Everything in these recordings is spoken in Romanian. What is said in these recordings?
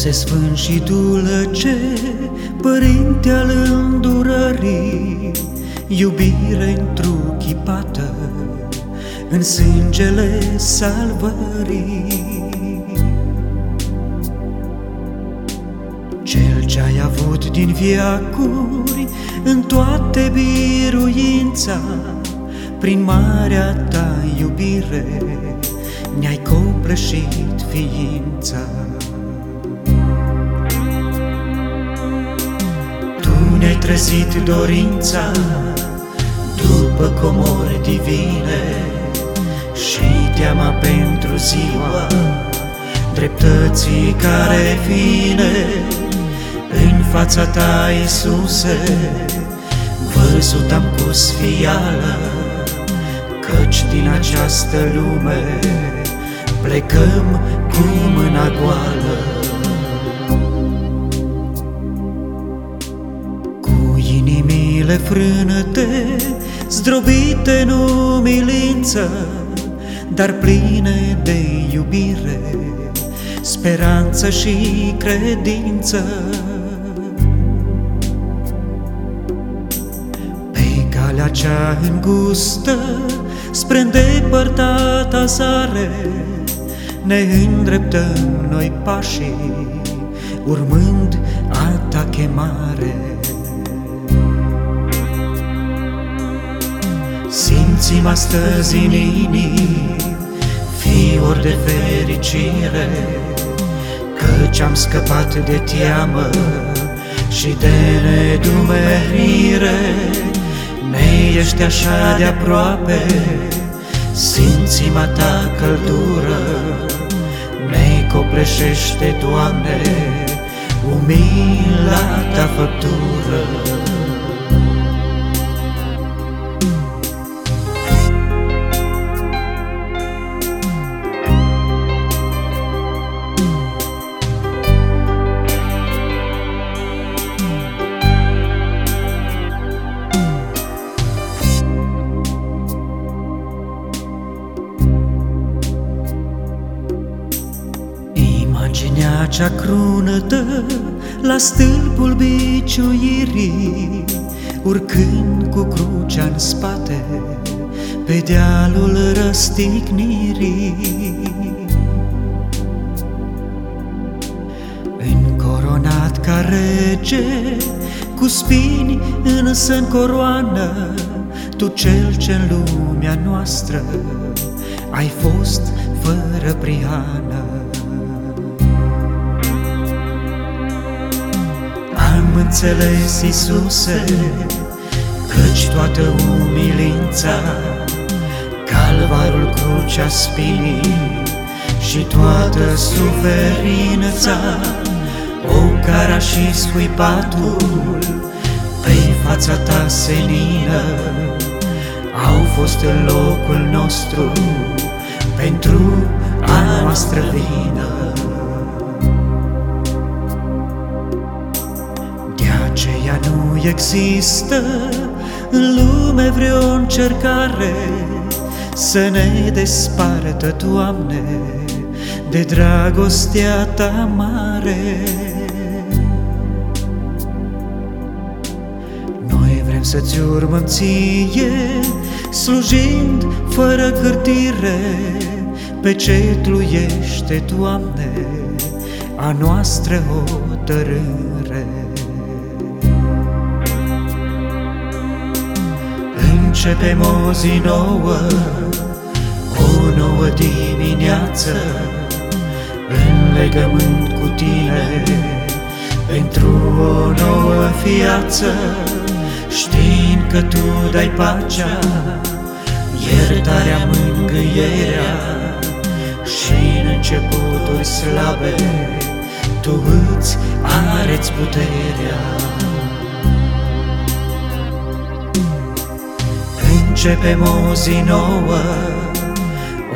Iisuse sfânt și dulce, Părinte al îndurării, Iubire întruchipată în sângele salvării. Cel ce ai avut din viacuri în toate biruința, prin marea ta iubire ne-ai copleșit ființa. Trezit dorința după comori divine și teama pentru ziua dreptății care vine în fața ta, Iisuse, văzut am cu sfială, căci din această lume plecăm cu mâna goală. Inimile frânăte, zdrobite în umilință, dar pline de iubire, speranță și credință. Pe calea cea îngustă, spre îndepărtata sare, ne îndreptăm noi pașii, urmând a ta chemare. Simțim astăzi în inii fiori de fericire, Căci am scăpat de teamă și de nedumerire. Ne ești așa de aproape, simțim a ta căldură, Ne copleșește, Doamne, umila ta făptură. Imaginea cea crunătă la stâlpul biciuirii, Urcând cu crucea în spate pe dealul răstignirii. Încoronat ca rege, cu spini însă în coroană, Tu cel ce în lumea noastră ai fost fără prihană. Înțeles, Iisuse, căci toată umilința, Calvarul crucea spinii și toată suferința, cara și scuipatul pe fața ta senină, au fost în locul nostru pentru a noastră vină. Nu există în lume vreo încercare Să ne despartă, Doamne, de dragostea Ta mare. Noi vrem să-ți urmăm ție, slujind fără cârtire, Pe ce tluiește, Doamne, a noastră hotărâre. Începem o zi nouă, o nouă dimineață, În legământ cu tine, pentru o nouă viață, Știind că Tu dai pacea, iertarea, mângâierea, Și în începuturi slabe, Tu îți areți puterea. Începem o zi nouă,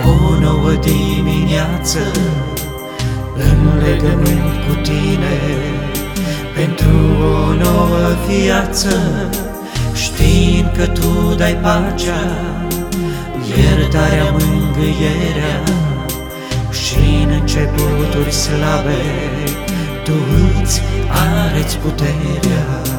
o nouă dimineață, În legământ cu tine, pentru o nouă viață, Știind că Tu dai pacea, iertarea, mângâierea, Și în începuturi slabe, Tu îți areți putere